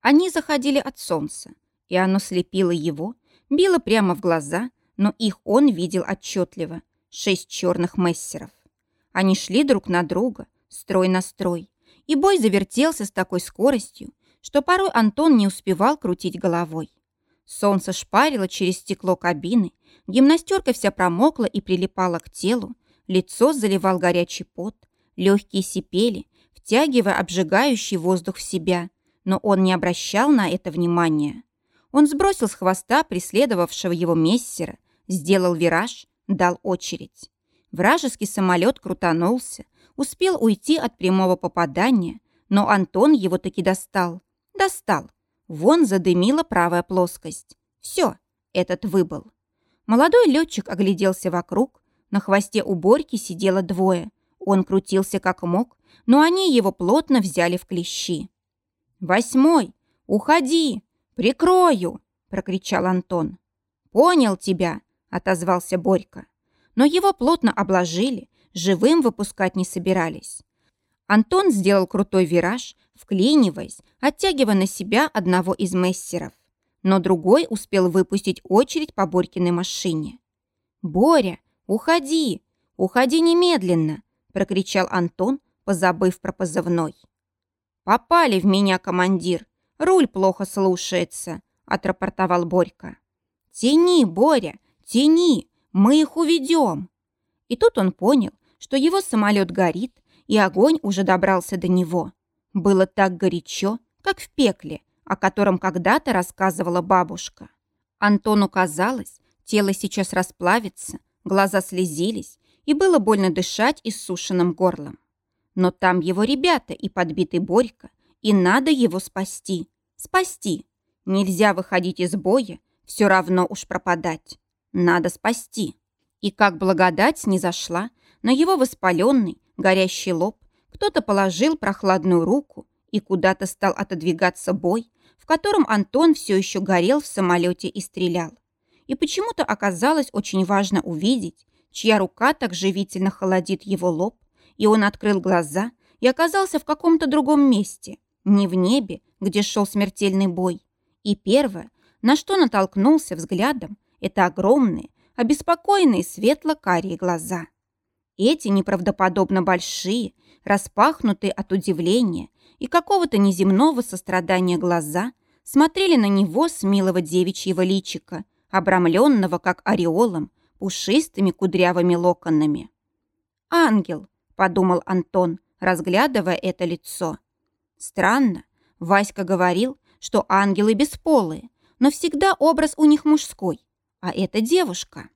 Они заходили от солнца, и оно слепило его, било прямо в глаза, но их он видел отчетливо. Шесть черных мессеров. Они шли друг на друга, строй на строй, и бой завертелся с такой скоростью, что порой Антон не успевал крутить головой. Солнце шпарило через стекло кабины, гимнастерка вся промокла и прилипала к телу, лицо заливал горячий пот, легкие сипели, втягивая обжигающий воздух в себя, но он не обращал на это внимания. Он сбросил с хвоста преследовавшего его мессера, сделал вираж, дал очередь. Вражеский самолет крутанулся, успел уйти от прямого попадания, но Антон его таки достал. Достал. Вон задымила правая плоскость. Все, этот выбыл. Молодой летчик огляделся вокруг. На хвосте у Борьки сидело двое. Он крутился как мог, но они его плотно взяли в клещи. «Восьмой! Уходи! Прикрою!» – прокричал Антон. «Понял тебя!» – отозвался Борька. Но его плотно обложили, живым выпускать не собирались. Антон сделал крутой вираж, вклиниваясь, оттягивая на себя одного из мессеров. Но другой успел выпустить очередь по Борькиной машине. «Боря, уходи! Уходи немедленно!» – прокричал Антон, позабыв про позывной. «Попали в меня, командир! Руль плохо слушается!» – отрапортовал Борька. «Тяни, Боря, тяни! Мы их уведем!» И тут он понял, что его самолет горит, и огонь уже добрался до него. Было так горячо, как в пекле, о котором когда-то рассказывала бабушка. Антону казалось, тело сейчас расплавится, глаза слезились, и было больно дышать иссушенным горлом. Но там его ребята и подбитый Борька, и надо его спасти. Спасти. Нельзя выходить из боя, все равно уж пропадать. Надо спасти. И как благодать не зашла, на его воспаленный, горящий лоб кто-то положил прохладную руку, и куда-то стал отодвигаться бой, в котором Антон все еще горел в самолете и стрелял. И почему-то оказалось очень важно увидеть, чья рука так живительно холодит его лоб, и он открыл глаза и оказался в каком-то другом месте, не в небе, где шел смертельный бой. И первое, на что натолкнулся взглядом, это огромные, обеспокоенные светло-карие глаза. Эти неправдоподобно большие, распахнутые от удивления и какого-то неземного сострадания глаза, смотрели на него с милого девичьего личика, обрамленного, как ореолом, пушистыми кудрявыми локонами. «Ангел», — подумал Антон, разглядывая это лицо. Странно, Васька говорил, что ангелы бесполые, но всегда образ у них мужской, а это девушка.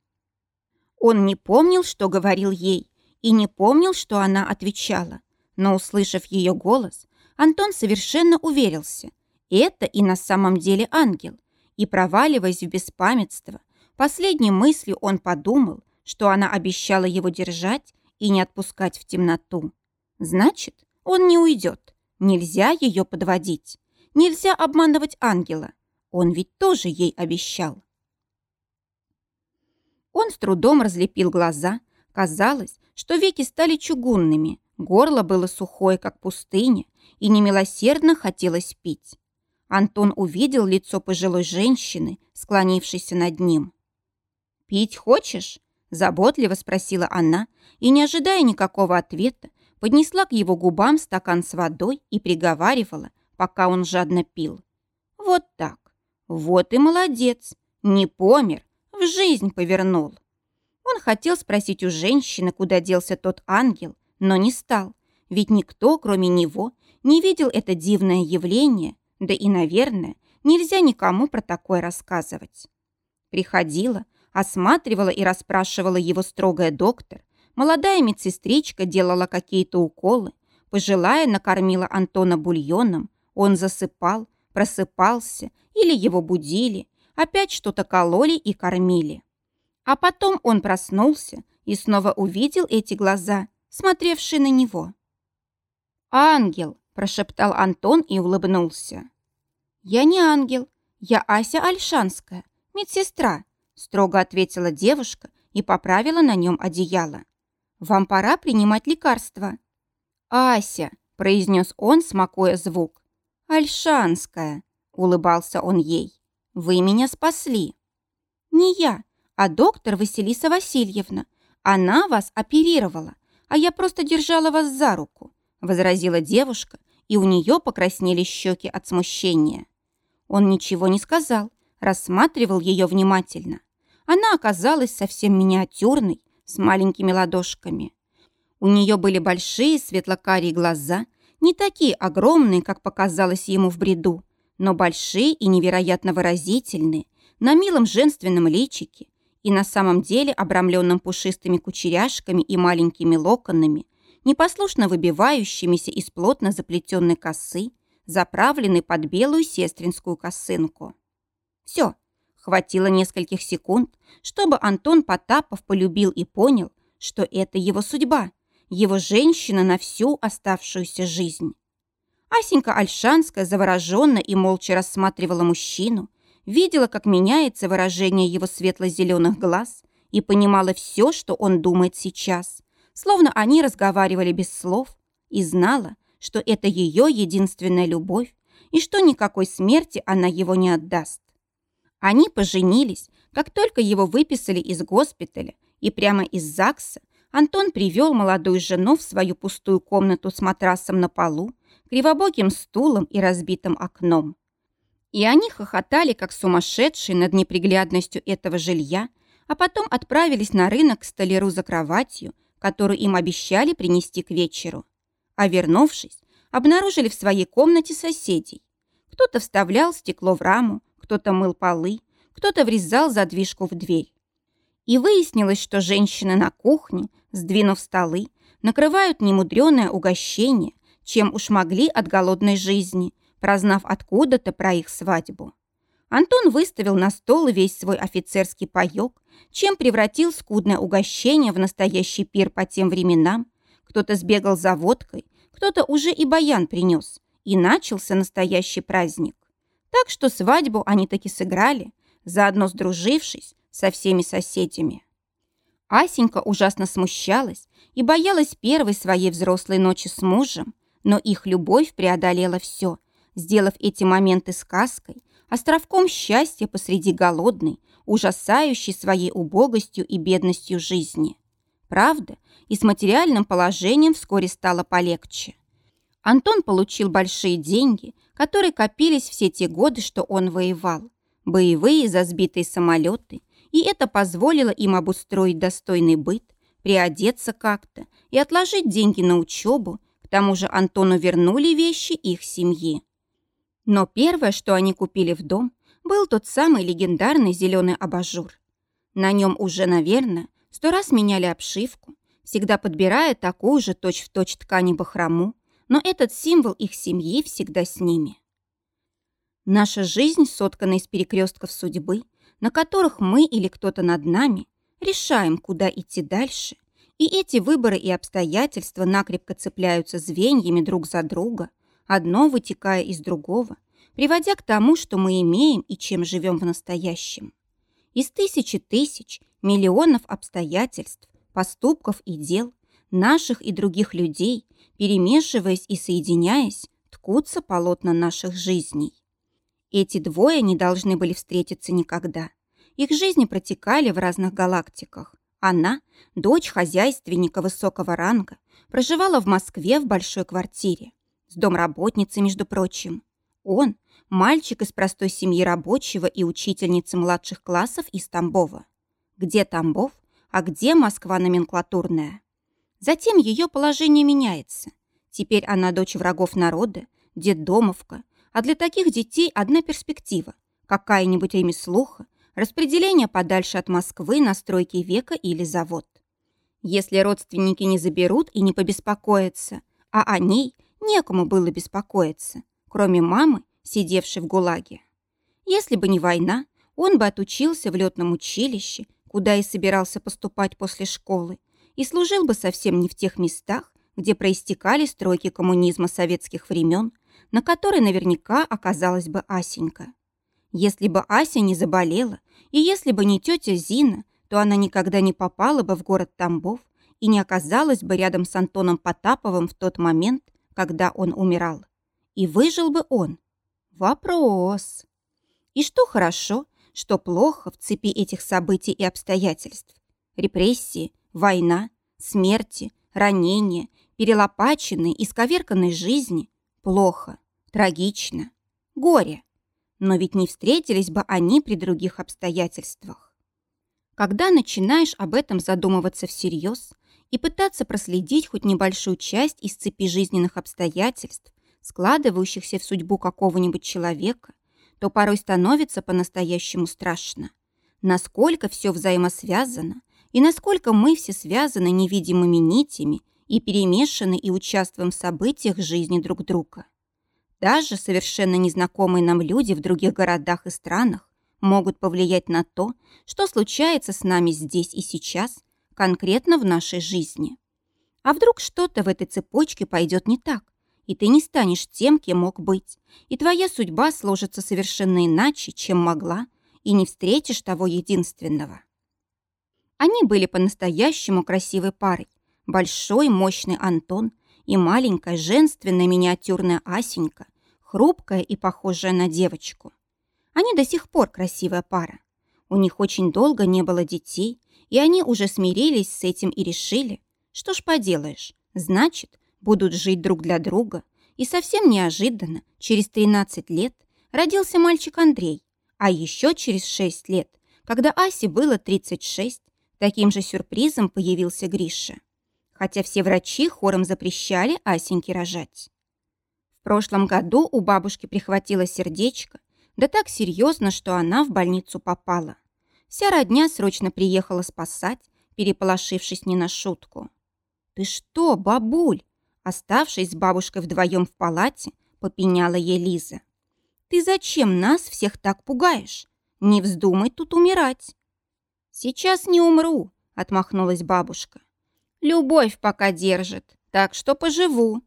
Он не помнил, что говорил ей, и не помнил, что она отвечала. Но, услышав ее голос, Антон совершенно уверился. Это и на самом деле ангел. И, проваливаясь в беспамятство, последней мыслью он подумал, что она обещала его держать и не отпускать в темноту. Значит, он не уйдет. Нельзя ее подводить. Нельзя обманывать ангела. Он ведь тоже ей обещал. Он с трудом разлепил глаза. Казалось, что веки стали чугунными, горло было сухое, как пустыня, и немилосердно хотелось пить. Антон увидел лицо пожилой женщины, склонившейся над ним. «Пить хочешь?» – заботливо спросила она, и, не ожидая никакого ответа, поднесла к его губам стакан с водой и приговаривала, пока он жадно пил. «Вот так. Вот и молодец. Не помер, в жизнь повернул». Он хотел спросить у женщины, куда делся тот ангел, но не стал, ведь никто, кроме него, не видел это дивное явление, да и, наверное, нельзя никому про такое рассказывать. Приходила, осматривала и расспрашивала его строгая доктор, молодая медсестричка делала какие-то уколы, пожилая накормила Антона бульоном, он засыпал, просыпался или его будили, опять что-то кололи и кормили. А потом он проснулся и снова увидел эти глаза, смотревшие на него. «Ангел!» – прошептал Антон и улыбнулся. «Я не ангел, я Ася Альшанская, медсестра», – строго ответила девушка и поправила на нем одеяло. «Вам пора принимать лекарства». «Ася!» – произнес он, смакуя звук. «Альшанская!» улыбался он ей. «Вы меня спасли». «Не я, а доктор Василиса Васильевна. Она вас оперировала, а я просто держала вас за руку», возразила девушка, и у нее покраснели щеки от смущения. Он ничего не сказал, рассматривал ее внимательно. Она оказалась совсем миниатюрной, с маленькими ладошками. У нее были большие светлокарие глаза, не такие огромные, как показалось ему в бреду, но большие и невероятно выразительные, на милом женственном личике и на самом деле обрамленном пушистыми кучеряшками и маленькими локонами, непослушно выбивающимися из плотно заплетенной косы, заправленной под белую сестринскую косынку. Все, хватило нескольких секунд, чтобы Антон Потапов полюбил и понял, что это его судьба, его женщина на всю оставшуюся жизнь. Асенька Альшанская завороженно и молча рассматривала мужчину, видела, как меняется выражение его светло-зеленых глаз и понимала все, что он думает сейчас, словно они разговаривали без слов, и знала, что это ее единственная любовь и что никакой смерти она его не отдаст. Они поженились, как только его выписали из госпиталя, и прямо из ЗАГСа Антон привел молодую жену в свою пустую комнату с матрасом на полу, кривобоким стулом и разбитым окном. И они хохотали, как сумасшедшие над неприглядностью этого жилья, а потом отправились на рынок к столяру за кроватью, которую им обещали принести к вечеру. А вернувшись, обнаружили в своей комнате соседей. Кто-то вставлял стекло в раму, кто-то мыл полы, кто-то врезал задвижку в дверь. И выяснилось, что женщины на кухне, сдвинув столы, накрывают немудреное угощение, чем уж могли от голодной жизни, прознав откуда-то про их свадьбу. Антон выставил на стол весь свой офицерский паёк, чем превратил скудное угощение в настоящий пир по тем временам. Кто-то сбегал за водкой, кто-то уже и баян принес, и начался настоящий праздник. Так что свадьбу они таки сыграли, заодно сдружившись со всеми соседями. Асенька ужасно смущалась и боялась первой своей взрослой ночи с мужем, но их любовь преодолела все, сделав эти моменты сказкой, островком счастья посреди голодной, ужасающей своей убогостью и бедностью жизни. Правда, и с материальным положением вскоре стало полегче. Антон получил большие деньги, которые копились все те годы, что он воевал. Боевые за сбитые самолеты, и это позволило им обустроить достойный быт, приодеться как-то и отложить деньги на учебу, к тому же Антону вернули вещи их семьи. Но первое, что они купили в дом, был тот самый легендарный зеленый абажур. На нем уже, наверное, сто раз меняли обшивку, всегда подбирая такую же точь-в-точь точь ткани бахрому, но этот символ их семьи всегда с ними. Наша жизнь соткана из перекрестков судьбы, на которых мы или кто-то над нами решаем, куда идти дальше, и эти выборы и обстоятельства накрепко цепляются звеньями друг за друга – одно вытекая из другого, приводя к тому, что мы имеем и чем живем в настоящем. Из тысячи тысяч, миллионов обстоятельств, поступков и дел, наших и других людей, перемешиваясь и соединяясь, ткутся полотна наших жизней. Эти двое не должны были встретиться никогда. Их жизни протекали в разных галактиках. Она, дочь хозяйственника высокого ранга, проживала в Москве в большой квартире с домработницей, между прочим. Он – мальчик из простой семьи рабочего и учительницы младших классов из Тамбова. Где Тамбов, а где Москва номенклатурная? Затем ее положение меняется. Теперь она дочь врагов народа, детдомовка, а для таких детей одна перспектива – какая-нибудь ремеслуха, распределение подальше от Москвы на стройки века или завод. Если родственники не заберут и не побеспокоятся, а о ней Некому было беспокоиться, кроме мамы, сидевшей в ГУЛАГе. Если бы не война, он бы отучился в летном училище, куда и собирался поступать после школы, и служил бы совсем не в тех местах, где проистекали стройки коммунизма советских времен, на которой наверняка оказалась бы Асенька. Если бы Ася не заболела, и если бы не тетя Зина, то она никогда не попала бы в город Тамбов и не оказалась бы рядом с Антоном Потаповым в тот момент, когда он умирал. И выжил бы он. Вопрос. И что хорошо, что плохо в цепи этих событий и обстоятельств? Репрессии, война, смерти, ранения, перелопаченные и сковерканные жизни. Плохо, трагично, горе. Но ведь не встретились бы они при других обстоятельствах. Когда начинаешь об этом задумываться всерьез и пытаться проследить хоть небольшую часть из цепи жизненных обстоятельств, складывающихся в судьбу какого-нибудь человека, то порой становится по-настоящему страшно. Насколько все взаимосвязано и насколько мы все связаны невидимыми нитями и перемешаны и участвуем в событиях жизни друг друга. Даже совершенно незнакомые нам люди в других городах и странах могут повлиять на то, что случается с нами здесь и сейчас, конкретно в нашей жизни. А вдруг что-то в этой цепочке пойдет не так, и ты не станешь тем, кем мог быть, и твоя судьба сложится совершенно иначе, чем могла, и не встретишь того единственного. Они были по-настоящему красивой парой. Большой, мощный Антон и маленькая, женственная, миниатюрная Асенька, хрупкая и похожая на девочку. Они до сих пор красивая пара. У них очень долго не было детей, и они уже смирились с этим и решили, что ж поделаешь, значит, будут жить друг для друга. И совсем неожиданно, через 13 лет, родился мальчик Андрей, а еще через 6 лет, когда Асе было 36, таким же сюрпризом появился Гриша. Хотя все врачи хором запрещали Асеньке рожать. В прошлом году у бабушки прихватило сердечко, да так серьезно, что она в больницу попала. Вся родня срочно приехала спасать, переполошившись не на шутку. «Ты что, бабуль?» Оставшись с бабушкой вдвоем в палате, попеняла ей Лиза. «Ты зачем нас всех так пугаешь? Не вздумай тут умирать!» «Сейчас не умру», — отмахнулась бабушка. «Любовь пока держит, так что поживу».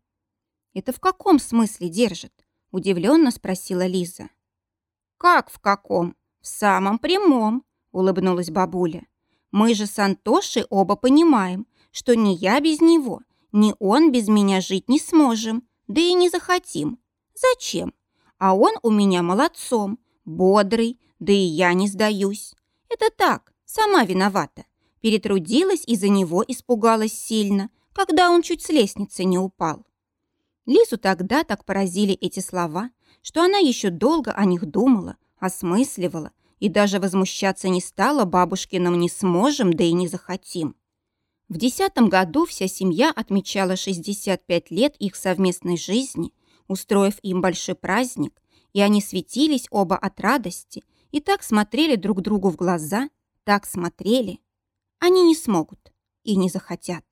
«Это в каком смысле держит?» — удивленно спросила Лиза. «Как в каком? В самом прямом», — улыбнулась бабуля. «Мы же с Антошей оба понимаем, что ни я без него, ни он без меня жить не сможем, да и не захотим. Зачем? А он у меня молодцом, бодрый, да и я не сдаюсь. Это так, сама виновата. Перетрудилась и за него испугалась сильно, когда он чуть с лестницы не упал. Лизу тогда так поразили эти слова, что она еще долго о них думала, осмысливала и даже возмущаться не стала бабушкиным «не сможем, да и не захотим». В десятом году вся семья отмечала 65 лет их совместной жизни, устроив им большой праздник, и они светились оба от радости и так смотрели друг другу в глаза, так смотрели. Они не смогут и не захотят.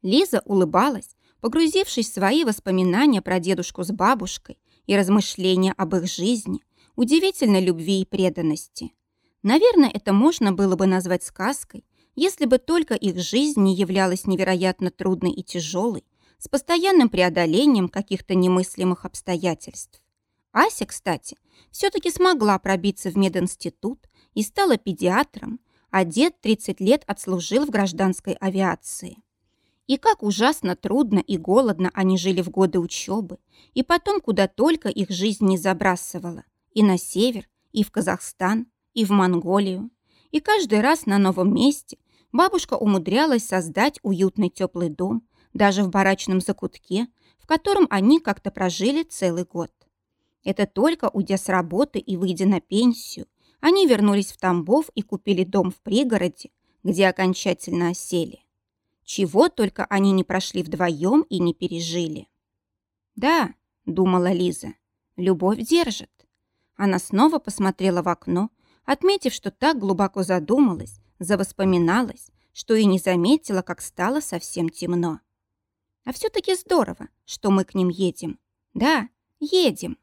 Лиза улыбалась, погрузившись в свои воспоминания про дедушку с бабушкой и размышления об их жизни, удивительной любви и преданности. Наверное, это можно было бы назвать сказкой, если бы только их жизнь не являлась невероятно трудной и тяжелой, с постоянным преодолением каких-то немыслимых обстоятельств. Ася, кстати, все-таки смогла пробиться в мединститут и стала педиатром, а дед 30 лет отслужил в гражданской авиации. И как ужасно трудно и голодно они жили в годы учебы, и потом куда только их жизнь не забрасывала. И на север, и в Казахстан, и в Монголию. И каждый раз на новом месте бабушка умудрялась создать уютный теплый дом, даже в барачном закутке, в котором они как-то прожили целый год. Это только уйдя с работы и выйдя на пенсию, они вернулись в Тамбов и купили дом в пригороде, где окончательно осели. Чего только они не прошли вдвоем и не пережили. «Да», — думала Лиза, — «любовь держит». Она снова посмотрела в окно, отметив, что так глубоко задумалась, завоспоминалась, что и не заметила, как стало совсем темно. А все-таки здорово, что мы к ним едем. Да, едем.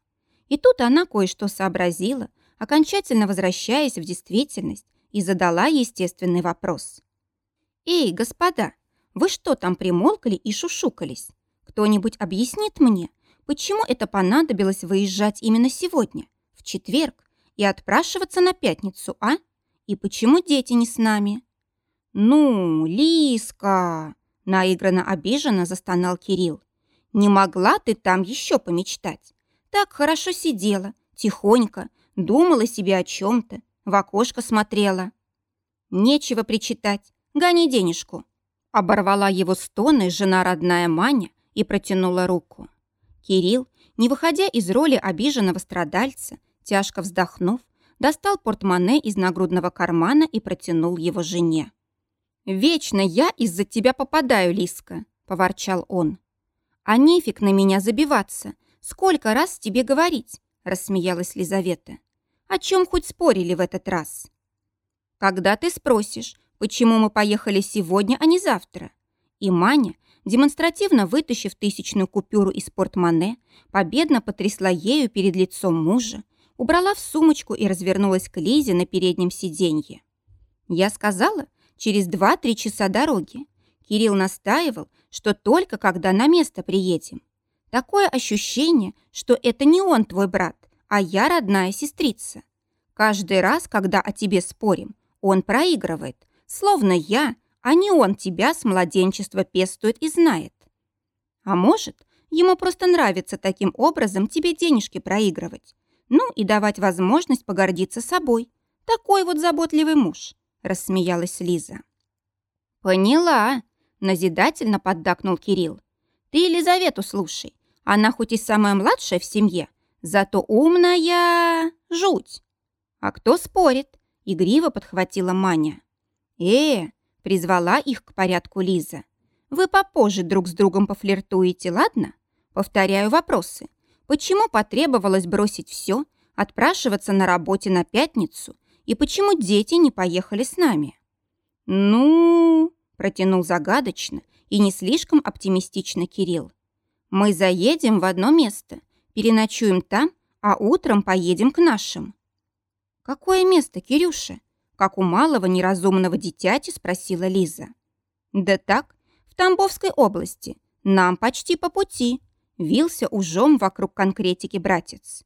И тут она кое-что сообразила, окончательно возвращаясь в действительность, и задала естественный вопрос. «Эй, господа, вы что там примолкли и шушукались? Кто-нибудь объяснит мне, почему это понадобилось выезжать именно сегодня, в четверг, и отпрашиваться на пятницу, а? И почему дети не с нами?» «Ну, Лиска!» – наигранно обиженно застонал Кирилл. «Не могла ты там еще помечтать? Так хорошо сидела, тихонько, думала себе о чем-то, в окошко смотрела. Нечего причитать, гони денежку. Оборвала его стоны жена родная Маня и протянула руку. Кирилл, не выходя из роли обиженного страдальца, тяжко вздохнув, достал портмоне из нагрудного кармана и протянул его жене. «Вечно я из-за тебя попадаю, Лиска», — поворчал он. «А нефиг на меня забиваться. Сколько раз тебе говорить?» — рассмеялась Лизавета. «О чем хоть спорили в этот раз?» «Когда ты спросишь, почему мы поехали сегодня, а не завтра?» И Маня, демонстративно вытащив тысячную купюру из портмоне, победно потрясла ею перед лицом мужа, убрала в сумочку и развернулась к Лизе на переднем сиденье. Я сказала, через два-три часа дороги. Кирилл настаивал, что только когда на место приедем. Такое ощущение, что это не он твой брат, а я родная сестрица. Каждый раз, когда о тебе спорим, он проигрывает, словно я, а не он тебя с младенчества пестует и знает. А может, ему просто нравится таким образом тебе денежки проигрывать, ну и давать возможность погордиться собой. Такой вот заботливый муж», – рассмеялась Лиза. «Поняла», – назидательно поддакнул Кирилл. «Ты Елизавету слушай. Она хоть и самая младшая в семье, зато умная... жуть». «А кто спорит?» – игриво подхватила Маня. «Э, – призвала их к порядку Лиза. «Вы попозже друг с другом пофлиртуете, ладно? Повторяю вопросы. Почему потребовалось бросить все, отпрашиваться на работе на пятницу, и почему дети не поехали с нами? Ну, протянул загадочно и не слишком оптимистично Кирилл. Мы заедем в одно место, переночуем там, а утром поедем к нашим. Какое место, Кирюша? Как у малого неразумного дитяти спросила Лиза. Да так, в Тамбовской области. Нам почти по пути. Вился ужом вокруг конкретики братец.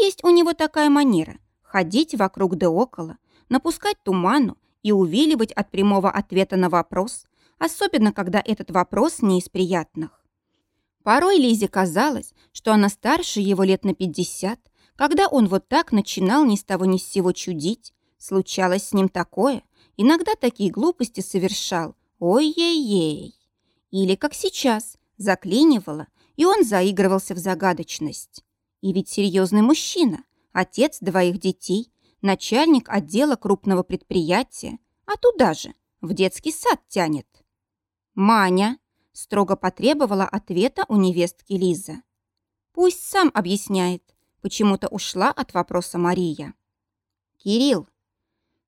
Есть у него такая манера – ходить вокруг да около, напускать туману и увиливать от прямого ответа на вопрос, особенно когда этот вопрос не из приятных. Порой Лизе казалось, что она старше его лет на 50, когда он вот так начинал ни с того ни с сего чудить, случалось с ним такое, иногда такие глупости совершал, ой-ей-ей. Или, как сейчас, заклинивала – и он заигрывался в загадочность. И ведь серьезный мужчина, отец двоих детей, начальник отдела крупного предприятия, а туда же, в детский сад тянет. «Маня!» – строго потребовала ответа у невестки Лиза. «Пусть сам объясняет», – почему-то ушла от вопроса Мария. «Кирилл!»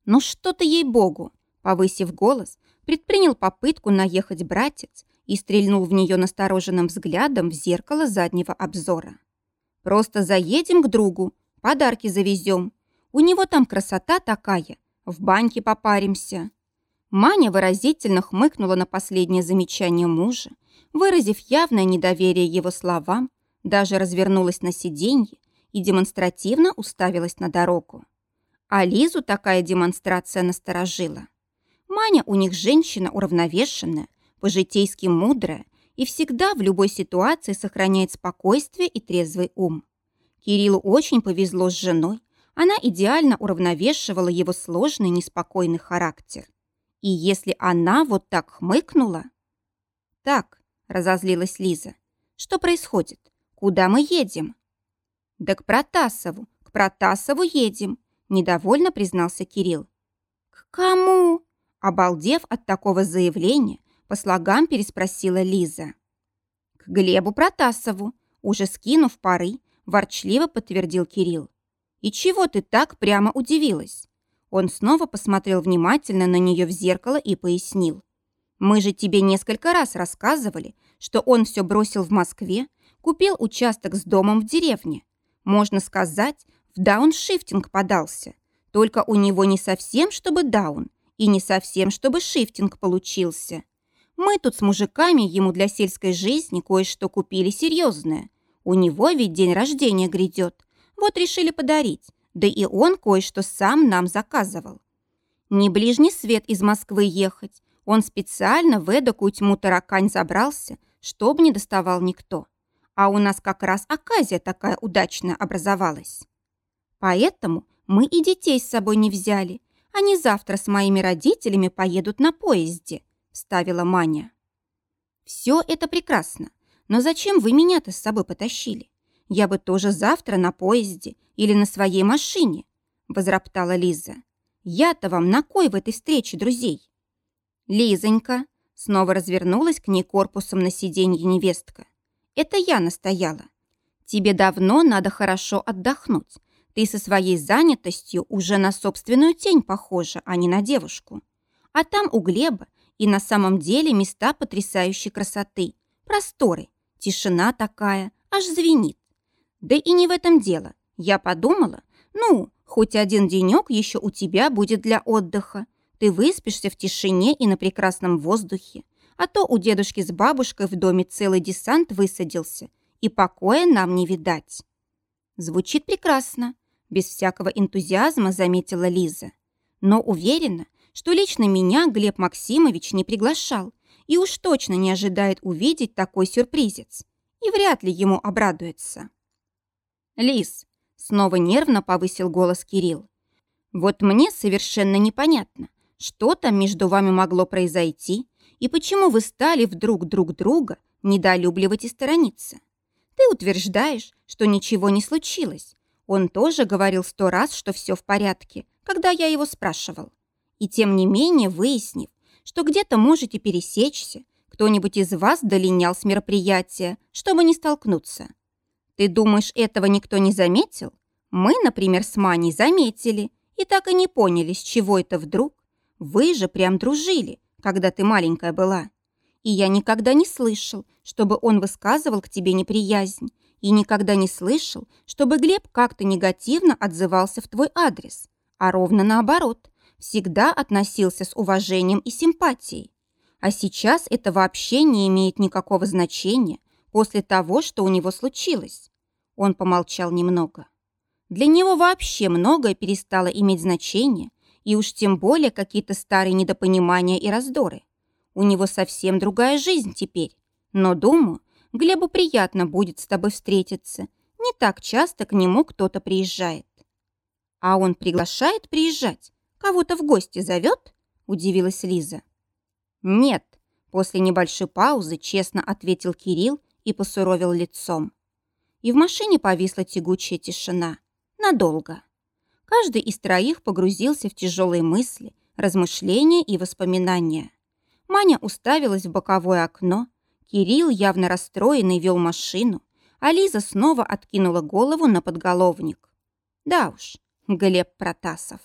«Ну что ты ей-богу!» – повысив голос, предпринял попытку наехать братец, и стрельнул в нее настороженным взглядом в зеркало заднего обзора. «Просто заедем к другу, подарки завезем. У него там красота такая, в баньке попаримся». Маня выразительно хмыкнула на последнее замечание мужа, выразив явное недоверие его словам, даже развернулась на сиденье и демонстративно уставилась на дорогу. А Лизу такая демонстрация насторожила. Маня у них женщина уравновешенная, по-житейски мудрая и всегда в любой ситуации сохраняет спокойствие и трезвый ум. Кириллу очень повезло с женой, она идеально уравновешивала его сложный, неспокойный характер. И если она вот так хмыкнула... «Так», — разозлилась Лиза, — «что происходит? Куда мы едем?» «Да к Протасову, к Протасову едем», — недовольно признался Кирилл. «К кому?» Обалдев от такого заявления, по слогам переспросила Лиза. «К Глебу Протасову», уже скинув пары, ворчливо подтвердил Кирилл. «И чего ты так прямо удивилась?» Он снова посмотрел внимательно на нее в зеркало и пояснил. «Мы же тебе несколько раз рассказывали, что он все бросил в Москве, купил участок с домом в деревне. Можно сказать, в дауншифтинг подался. Только у него не совсем, чтобы даун, и не совсем, чтобы шифтинг получился. Мы тут с мужиками ему для сельской жизни кое-что купили серьезное. У него ведь день рождения грядет. Вот решили подарить. Да и он кое-что сам нам заказывал. Не ближний свет из Москвы ехать. Он специально в эдакую тьму таракань забрался, чтоб не доставал никто. А у нас как раз оказия такая удачная образовалась. Поэтому мы и детей с собой не взяли. Они завтра с моими родителями поедут на поезде», – вставила Маня. «Все это прекрасно, но зачем вы меня-то с собой потащили? Я бы тоже завтра на поезде или на своей машине», – возроптала Лиза. «Я-то вам на кой в этой встрече друзей?» «Лизонька», – снова развернулась к ней корпусом на сиденье невестка. «Это я настояла. Тебе давно надо хорошо отдохнуть. Ты со своей занятостью уже на собственную тень похожа, а не на девушку. А там у Глеба и на самом деле места потрясающей красоты, просторы, тишина такая, аж звенит. Да и не в этом дело. Я подумала, ну, хоть один денек еще у тебя будет для отдыха. Ты выспишься в тишине и на прекрасном воздухе. А то у дедушки с бабушкой в доме целый десант высадился, и покоя нам не видать. Звучит прекрасно, без всякого энтузиазма заметила Лиза. Но уверена, что лично меня Глеб Максимович не приглашал и уж точно не ожидает увидеть такой сюрпризец. И вряд ли ему обрадуется. Лиз, снова нервно повысил голос Кирилл. Вот мне совершенно непонятно, что там между вами могло произойти и почему вы стали вдруг друг друга недолюбливать и сторониться. Ты утверждаешь, что ничего не случилось, он тоже говорил сто раз, что все в порядке, когда я его спрашивал. И тем не менее, выяснив, что где-то можете пересечься, кто-нибудь из вас долинял с мероприятия, чтобы не столкнуться. Ты думаешь, этого никто не заметил? Мы, например, с Маней заметили и так и не поняли, с чего это вдруг. Вы же прям дружили, когда ты маленькая была. И я никогда не слышал, чтобы он высказывал к тебе неприязнь и никогда не слышал, чтобы Глеб как-то негативно отзывался в твой адрес, а ровно наоборот, всегда относился с уважением и симпатией. А сейчас это вообще не имеет никакого значения после того, что у него случилось. Он помолчал немного. Для него вообще многое перестало иметь значение, и уж тем более какие-то старые недопонимания и раздоры. У него совсем другая жизнь теперь. Но, думаю, Глебу приятно будет с тобой встретиться. Не так часто к нему кто-то приезжает. А он приглашает приезжать? Кого-то в гости зовет? Удивилась Лиза. Нет, после небольшой паузы честно ответил Кирилл и посуровил лицом. И в машине повисла тягучая тишина. Надолго. Каждый из троих погрузился в тяжелые мысли, размышления и воспоминания. Маня уставилась в боковое окно, Кирилл, явно расстроенный, вел машину, а Лиза снова откинула голову на подголовник. Да уж, Глеб Протасов.